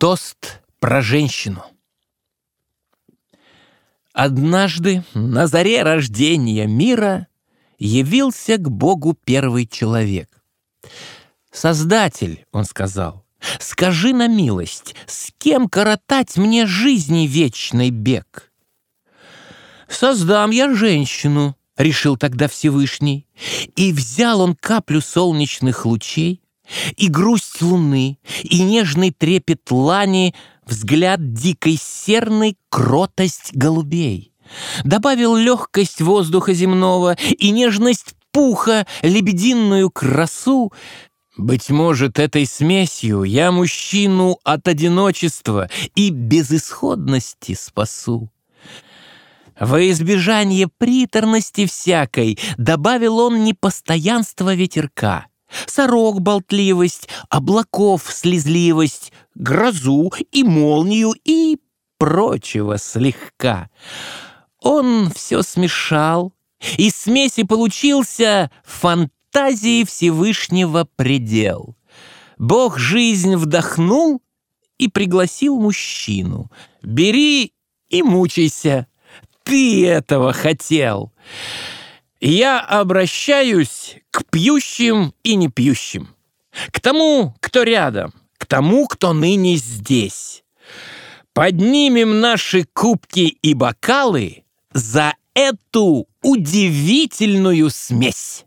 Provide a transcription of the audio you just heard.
Тост про женщину. Однажды на заре рождения мира явился к Богу первый человек. «Создатель», — он сказал, — «скажи на милость, с кем коротать мне жизни вечный бег?» «Создам я женщину», — решил тогда Всевышний, и взял он каплю солнечных лучей, и грусть луны, и нежный трепет лани, взгляд дикой серной, кротость голубей. Добавил легкость воздуха земного и нежность пуха, лебединую красу. Быть может, этой смесью я мужчину от одиночества и безысходности спасу. Во избежание приторности всякой добавил он непостоянство ветерка — Сорок болтливость, облаков слезливость, грозу и молнию и прочего слегка. Он все смешал, и смеси получился фантазии Всевышнего предел. Бог жизнь вдохнул и пригласил мужчину. «Бери и мучайся, ты этого хотел!» Я обращаюсь к пьющим и не пьющим, к тому, кто рядом, к тому, кто ныне здесь. Поднимем наши кубки и бокалы за эту удивительную смесь.